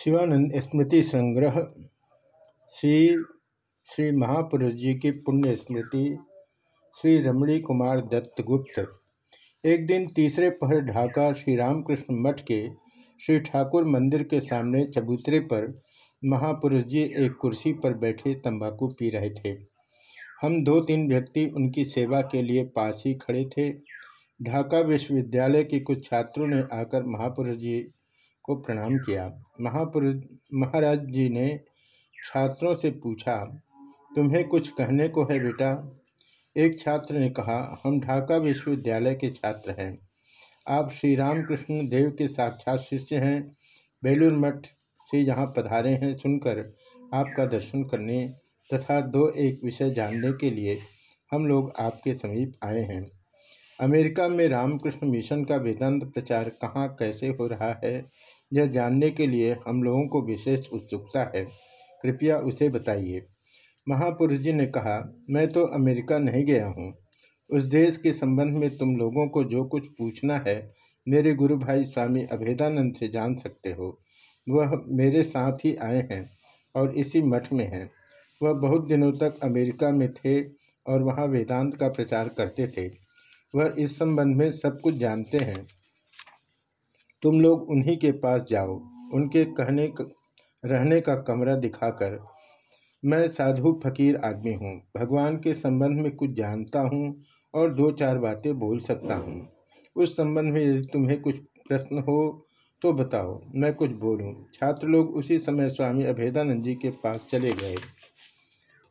शिवानंद स्मृति संग्रह, श्री श्री महापुरुष जी की पुण्य स्मृति, श्री रमणी कुमार दत्त गुप्त। एक दिन तीसरे पहर ढाका श्री रामकृष्ण मठ के श्री ठाकुर मंदिर के सामने चबूतरे पर महापुरुष जी एक कुर्सी पर बैठे तंबाकू पी रहे थे। हम दो तीन व्यक्ति उनकी सेवा के लिए पास ही खड़े थे। ढाका विश्वविद्यालय के कुछ छात्रों ने आकर महापुरुष जी को प्रणाम किया। महापुरुष महाराज जी ने छात्रों से पूछा, तुम्हें कुछ कहने को है बेटा? एक छात्र ने कहा, हम ढाका विश्वविद्यालय के छात्र हैं। आप श्री रामकृष्ण देव के साक्षात शिष्य हैं। बेलूर मठ से यहाँ पधारे हैं सुनकर आपका दर्शन करने तथा दो एक विषय जानने के लिए हम लोग आपके समीप आए हैं। अमेरिका में रामकृष्ण मिशन का वेदांत प्रचार कहाँ कैसे हो रहा है? यह जानने के लिए हम लोगों को विशेष उत्सुकता है। कृपया उसे बताइए। महापुरुष जी ने कहा, मैं तो अमेरिका नहीं गया हूँ। उस देश के संबंध में तुम लोगों को जो कुछ पूछना है, मेरे गुरु भाई स्वामी अभेदानंद से जान सकते हो। वह मेरे साथ ही आए हैं और इसी मठ में हैं। वह बहुत दिनों तक अमेरिका में थे और वहाँ वेदांत का प्रचार करते थे। वह इस संबंध में सब कुछ जानते हैं। तुम लोग उन्हीं के पास जाओ। उनके कहने रहने का कमरा दिखाकर मैं साधु फकीर आदमी हूँ। भगवान के संबंध में कुछ जानता हूँ और दो चार बातें बोल सकता हूँ। उस संबंध में यदि तुम्हें कुछ प्रश्न हो तो बताओ। मैं कुछ बोलूँ। छात्र लोग उसी समय स्वामी अभेदानंद जी के पास चले गए।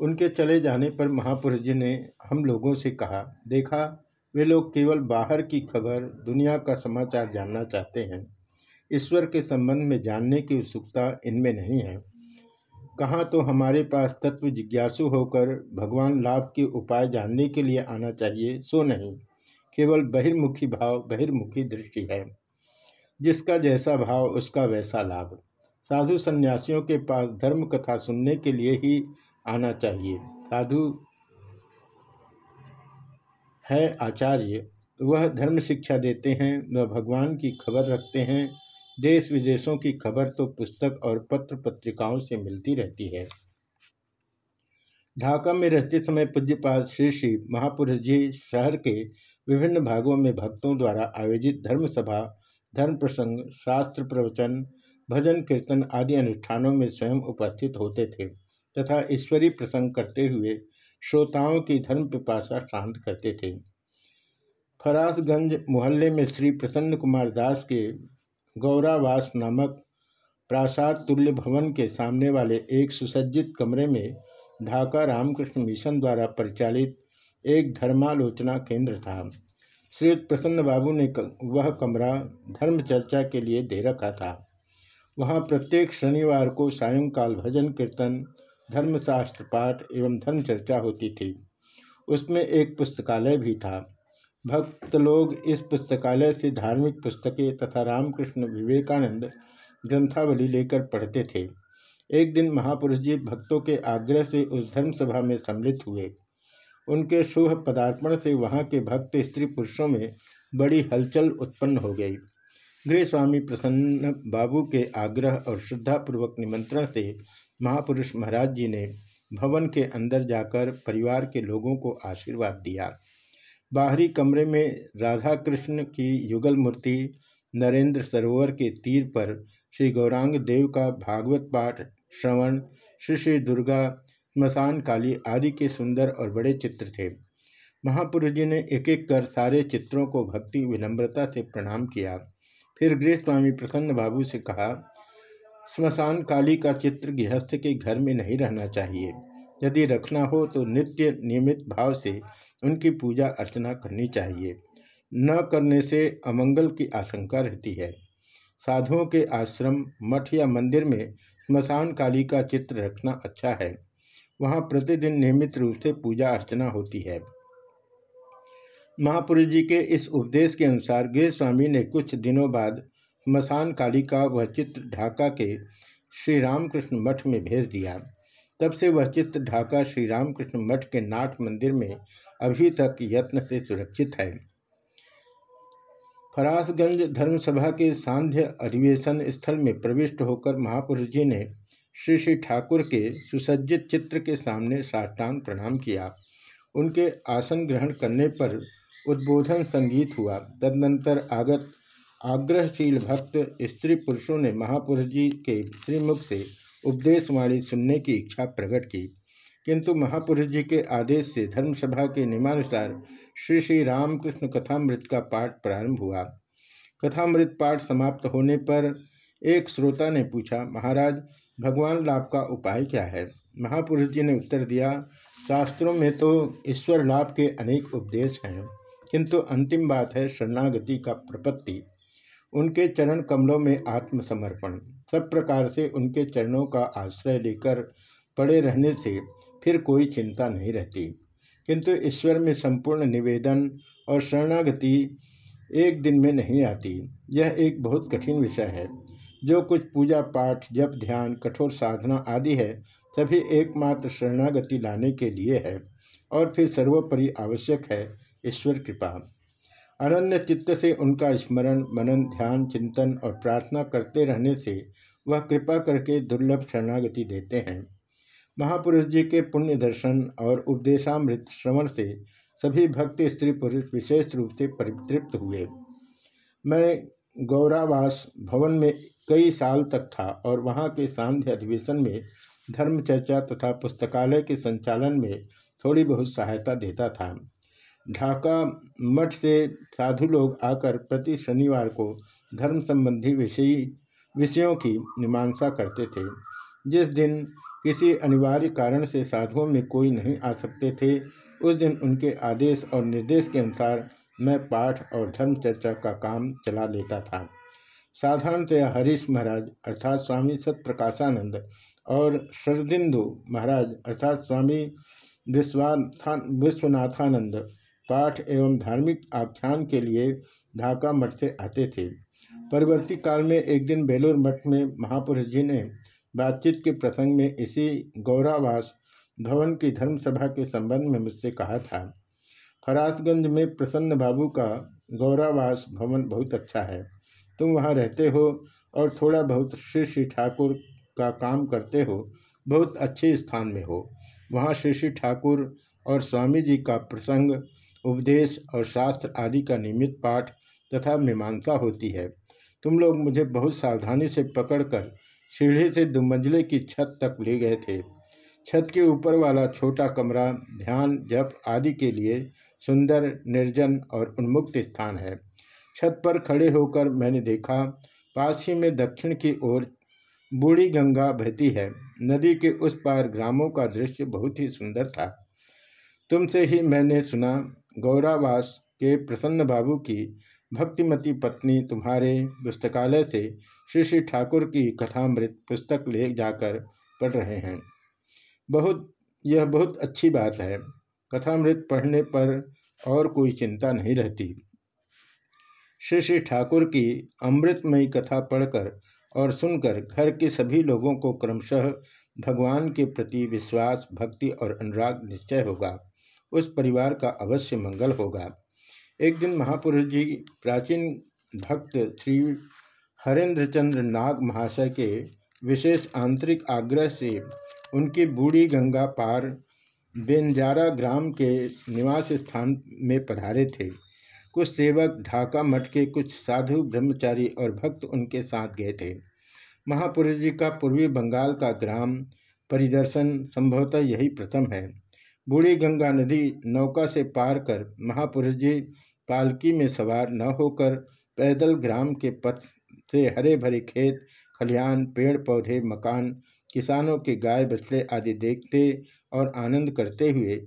उनके चले जाने पर महापुरुष जी ने हम लोगों से कहा, देखा वे लोग केवल बाहर की खबर, दुनिया का समाचार जानना चाहते हैं। ईश्वर के संबंध में जानने की उत्सुकता इनमें नहीं है। कहाँ तो हमारे पास तत्व जिज्ञासु होकर भगवान लाभ के उपाय जानने के लिए आना चाहिए, सो नहीं। केवल बहिर्मुखी भाव, बहिर्मुखी दृष्टि है। जिसका जैसा भाव, उसका वैसा लाभ। साधु सन्यासियों के पास धर्म कथा सुनने के लिए ही आना चाहिए। साधु है आचार्य। वह धर्म शिक्षा देते हैं, वह भगवान की खबर रखते हैं। देश विदेशों की खबर तो पुस्तक और पत्र पत्रिकाओं से मिलती रहती है। ढाका में रहते समय पूज्यपाल श्री श्री महापुरुष जी शहर के विभिन्न भागों में भक्तों द्वारा आयोजित धर्म सभा धर्म प्रसंग शास्त्र प्रवचन, भजन कीर्तन आदि अनुष्ठानों में स्वयं उपस्थित होते थे तथा ईश्वरी प्रसंग करते हुए श्रोताओं की धर्म पिपाशा शांत करते थे। फरासगंज मोहल्ले में श्री प्रसन्न कुमार दास के गौरावास नामक प्रासाद तुल्य भवन के सामने वाले एक सुसज्जित कमरे में ढाका रामकृष्ण मिशन द्वारा परिचालित एक धर्मालोचना केंद्र था। श्री प्रसन्न बाबू ने वह कमरा धर्म चर्चा के लिए दे रखा था। वहाँ प्रत्येक शनिवार को सायंकाल भजन कीर्तन धर्मशास्त्र, पाठ एवं धर्म चर्चा होती थी। उसमें एक पुस्तकालय भी था। भक्त लोग इस पुस्तकालय से धार्मिक पुस्तकें तथा रामकृष्ण विवेकानंद ग्रंथावली लेकर पढ़ते थे। एक दिन महापुरुष जी भक्तों के आग्रह से उस धर्म सभा में सम्मिलित हुए। उनके शुभ पदार्पण से वहाँ के भक्त स्त्री पुरुषों में बड़ी हलचल उत्पन्न हो गई। गृह स्वामी प्रसन्न बाबू के आग्रह और श्रद्धापूर्वक निमंत्रण से महापुरुष महाराज जी ने भवन के अंदर जाकर परिवार के लोगों को आशीर्वाद दिया। बाहरी कमरे में राधा कृष्ण की युगल मूर्ति, नरेंद्र सरोवर के तीर पर श्री गौरांग देव का भागवत पाठ, श्रवण, श्री श्री दुर्गा, स्मशान काली आदि के सुंदर और बड़े चित्र थे। महापुरुष जी ने एक एक कर सारे चित्रों को भक्ति विनम्रता से प्रणाम किया। फिर गृह स्वामी प्रसन्न बाबू से कहा स्मशान काली का चित्र गृहस्थ के घर में नहीं रहना चाहिए। यदि रखना हो तो नित्य नियमित भाव से उनकी पूजा अर्चना करनी चाहिए। न करने से अमंगल की आशंका रहती है। साधुओं के आश्रम, मठ या मंदिर में स्मशान काली का चित्र रखना अच्छा है। वहाँ प्रतिदिन नियमित रूप से पूजा अर्चना होती है। महापुरुष जी के इस उपदेश के अनुसार गृह स्वामी ने कुछ दिनों बाद मसान काली का वह चित्र ढाका के श्री रामकृष्ण मठ में भेज दिया। तब से वह चित्र ढाका श्री रामकृष्ण मठ के नाट मंदिर में अभी तक यत्न से सुरक्षित है। फरासगंज धर्मसभा के सांध्य अधिवेशन स्थल में प्रविष्ट होकर महापुरुष जी ने श्री श्री ठाकुर के सुसज्जित चित्र के सामने साष्टांग प्रणाम किया। उनके आसन ग्रहण करने पर उद्बोधन संगीत हुआ। तदनंतर आगत आग्रहशील भक्त स्त्री पुरुषों ने महापुरुष जी के श्रीमुख से उपदेशवाणी सुनने की इच्छा प्रकट की। किंतु महापुरुष जी के आदेश से धर्मसभा के नियमानुसार श्री श्री रामकृष्ण कथामृत का पाठ प्रारंभ हुआ। कथामृत पाठ समाप्त होने पर एक श्रोता ने पूछा, महाराज, भगवान लाभ का उपाय क्या है? महापुरुष जी ने उत्तर दिया, शास्त्रों में तो ईश्वर लाभ के अनेक उपदेश हैं, किंतु अंतिम बात है शरणागति का प्रपत्ति। उनके चरण कमलों में आत्मसमर्पण। सब प्रकार से उनके चरणों का आश्रय लेकर पड़े रहने से फिर कोई चिंता नहीं रहती। किंतु ईश्वर में संपूर्ण निवेदन और शरणागति एक दिन में नहीं आती। यह एक बहुत कठिन विषय है। जो कुछ पूजा पाठ, जप, ध्यान, कठोर साधना आदि है, सभी एकमात्र शरणागति लाने के लिए है और फिर सर्वोपरि आवश्यक है ईश्वर कृपा। अनन्य चित्त से उनका स्मरण, मनन, ध्यान, चिंतन और प्रार्थना करते रहने से वह कृपा करके दुर्लभ शरणागति देते हैं। महापुरुष जी के पुण्य दर्शन और उपदेशामृत श्रवण से सभी भक्त स्त्री पुरुष विशेष रूप से परितृप्त हुए। मैं गौरावास भवन में कई साल तक था और वहाँ के सांध्य अधिवेशन में धर्म चर्चा तथा पुस्तकालय के संचालन में थोड़ी बहुत सहायता देता था। ढाका मठ से साधु लोग आकर प्रति शनिवार को धर्म संबंधी विषय, विषयों की मीमांसा करते थे। जिस दिन किसी अनिवार्य कारण से साधुओं में कोई नहीं आ सकते थे, उस दिन उनके आदेश और निर्देश के अनुसार मैं पाठ और धर्म चर्चा का काम चला लेता था। साधारणतया हरीश महाराज, अर्थात स्वामी सत्प्रकाशानंद और शरदिंदु महाराज, अर्थात स्वामी विश्वनाथानंद पाठ एवं धार्मिक आख्यान के लिए ढाका मठ से आते थे। परवर्ती काल में एक दिन बेलूर मठ में महापुरुष जी ने बातचीत के प्रसंग में इसी गौरावास भवन की धर्मसभा के संबंध में मुझसे कहा था। फरातगंज में प्रसन्न बाबू का गौरावास भवन बहुत अच्छा है। तुम वहाँ रहते हो और थोड़ा बहुत श्री श्री ठाकुर का काम करते हो, बहुत अच्छे स्थान में हो। वहाँ श्री श्री ठाकुर और स्वामी जी का प्रसंग उपदेश और शास्त्र आदि का नियमित पाठ तथा मीमांसा होती है। तुम लोग मुझे बहुत सावधानी से पकड़कर सीढ़ी से दुमंजले की छत तक ले गए थे। छत के ऊपर वाला छोटा कमरा ध्यान, जप आदि के लिए सुंदर, निर्जन और उन्मुक्त स्थान है। छत पर खड़े होकर मैंने देखा, पास ही में दक्षिण की ओर बूढ़ी गंगा बहती है। नदी के उस पार ग्रामों का दृश्य बहुत ही सुंदर था। तुमसे ही मैंने सुना गौरावास के प्रसन्न बाबू की भक्तिमती पत्नी तुम्हारे पुस्तकालय से श्री श्री ठाकुर की कथामृत पुस्तक ले जाकर पढ़ रहे हैं। बहुत, यह बहुत अच्छी बात है। कथामृत पढ़ने पर और कोई चिंता नहीं रहती। श्री श्री ठाकुर की अमृतमयी कथा पढ़कर और सुनकर घर के सभी लोगों को क्रमशः भगवान के प्रति विश्वास, भक्ति और अनुराग निश्चय होगा। उस परिवार का अवश्य मंगल होगा। एक दिन महापुरुष जी, प्राचीन भक्त श्री हरेंद्र चंद्र नाग महाशय के विशेष आंतरिक आग्रह से उनकी बूढ़ी गंगा पार बेनजारा ग्राम के निवास स्थान में पधारे थे। कुछ सेवक, ढाका मठ के कुछ साधु, ब्रह्मचारी और भक्त उनके साथ गए थे। महापुरुष जी का पूर्वी बंगाल का ग्राम परिदर्शन संभवतः यही प्रथम है। बूढ़ी गंगा नदी नौका से पार कर महापुरुष जी पालकी में सवार न होकर पैदल ग्राम के पथ से हरे भरे खेत, खलिहान पेड़ पौधे मकान, किसानों के गाय बछड़े आदि देखते और आनंद करते हुए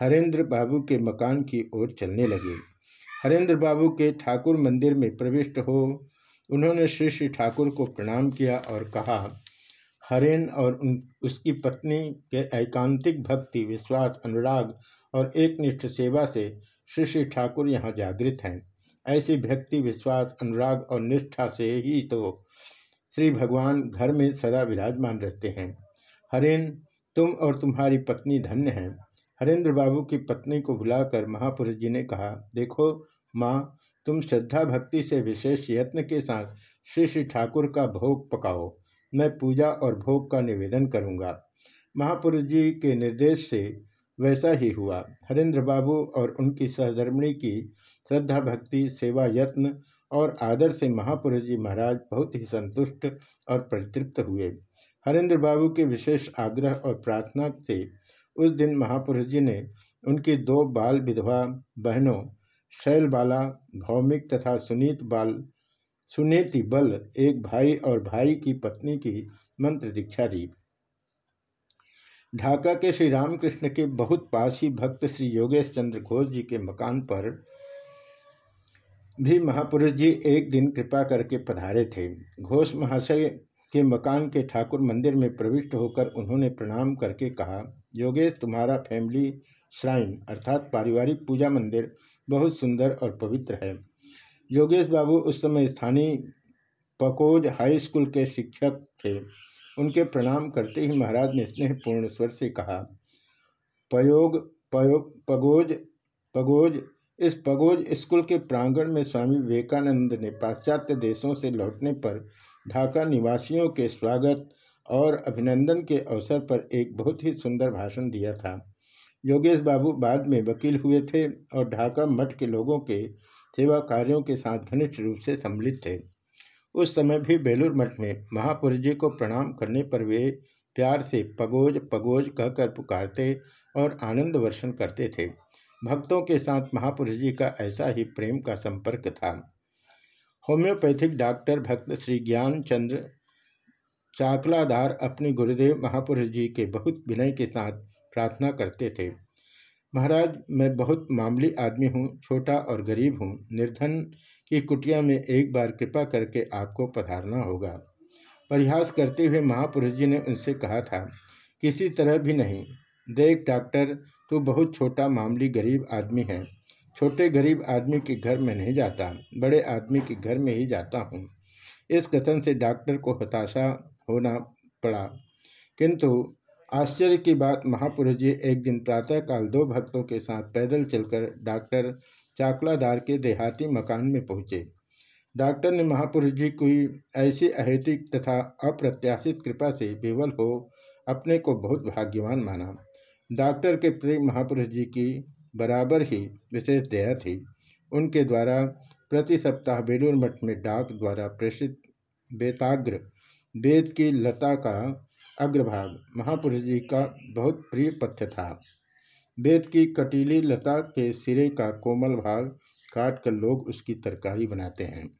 हरेंद्र बाबू के मकान की ओर चलने लगे। हरेंद्र बाबू के ठाकुर मंदिर में प्रविष्ट हो, उन्होंने श्री श्री ठाकुर को प्रणाम किया और कहा हरेन और उन, उसकी पत्नी के एकांतिक भक्ति, विश्वास, अनुराग और एकनिष्ठ सेवा से श्री श्री ठाकुर यहाँ जागृत हैं। ऐसी भक्ति, विश्वास, अनुराग और निष्ठा से ही तो श्री भगवान घर में सदा विराजमान रहते हैं। हरेन, तुम और तुम्हारी पत्नी धन्य हैं। हरेंद्र बाबू की पत्नी को बुलाकर महापुरुष जी ने कहा, देखो माँ, तुम श्रद्धा भक्ति से विशेष यत्न के साथ श्री श्री ठाकुर का भोग पकाओ। मैं पूजा और भोग का निवेदन करूँगा। महापुरुष जी के निर्देश से वैसा ही हुआ। हरेंद्र बाबू और उनकी सहधर्मिणी की श्रद्धा, भक्ति, सेवा, यत्न और आदर से महापुरुष जी महाराज बहुत ही संतुष्ट और परितृप्त हुए। हरेंद्र बाबू के विशेष आग्रह और प्रार्थना से उस दिन महापुरुष जी ने उनकी दो बाल विधवा बहनों, शैलबाला, भौमिक तथा सुनीत बाल सुनीति बल एक भाई और भाई की पत्नी की मंत्र दीक्षा दी। ढाका के श्री रामकृष्ण के बहुत पास ही भक्त श्री योगेश चंद्र घोष जी के मकान पर भी महापुरुष जी एक दिन कृपा करके पधारे थे। घोष महाशय के मकान के ठाकुर मंदिर में प्रविष्ट होकर उन्होंने प्रणाम करके कहा, योगेश, तुम्हारा फैमिली श्राइन अर्थात पारिवारिक पूजा मंदिर, बहुत सुंदर और पवित्र है। योगेश बाबू उस समय स्थानीय पकोज हाई स्कूल के शिक्षक थे। उनके प्रणाम करते ही महाराज ने स्नेहपूर्ण स्वर से कहा, पयोग पयो पगोज पगोज, इस पगोज स्कूल के प्रांगण में स्वामी विवेकानंद ने पाश्चात्य देशों से लौटने पर ढाका निवासियों के स्वागत और अभिनंदन के अवसर पर एक बहुत ही सुंदर भाषण दिया था। योगेश बाबू बाद में वकील हुए थे और ढाका मठ के लोगों के सेवा कार्यों के साथ घनिष्ठ रूप से सम्मिलित थे। उस समय भी बेलूर मठ में महापुरुष जी को प्रणाम करने पर वे प्यार से पगोज पगोज कहकर पुकारते और आनंद वर्षण करते थे। भक्तों के साथ महापुरुष जी का ऐसा ही प्रेम का संपर्क था। होम्योपैथिक डॉक्टर भक्त श्री ज्ञान चंद्र चाकलादार अपने गुरुदेव महापुरुष जी के बहुत विनय के साथ प्रार्थना करते थे। महाराज, मैं बहुत मामूली आदमी हूँ, छोटा और गरीब हूँ। निर्धन की कुटिया में एक बार कृपा करके आपको पधारना होगा। परिहास करते हुए महापुरुष जी ने उनसे कहा था, किसी तरह भी नहीं। देख डॉक्टर, तू बहुत छोटा, मामूली, गरीब आदमी है। छोटे गरीब आदमी के घर में नहीं जाता, बड़े आदमी के घर में ही जाता हूँ। इस कथन से डॉक्टर को हताशा होना पड़ा। किंतु आश्चर्य की बात, महापुरुष जी एक दिन प्रातःकाल दो भक्तों के साथ पैदल चलकर डॉक्टर चाकलादार के देहाती मकान में पहुँचे। डॉक्टर ने महापुरुष जी की ऐसी अहेतिक तथा अप्रत्याशित कृपा से विवल हो अपने को बहुत भाग्यवान माना। डॉक्टर के प्रति महापुरुष जी की बराबर ही विशेष दया थी। उनके द्वारा प्रति सप्ताह बेलूर मठ में डाक द्वारा प्रेषित बेताग्र, वेद की लता का अग्रभाग। महापुरुष जी का बहुत प्रिय पथ्य था। वेद की कटीली लता के सिरे का कोमल भाग काट कर लोग उसकी तरकारी बनाते हैं।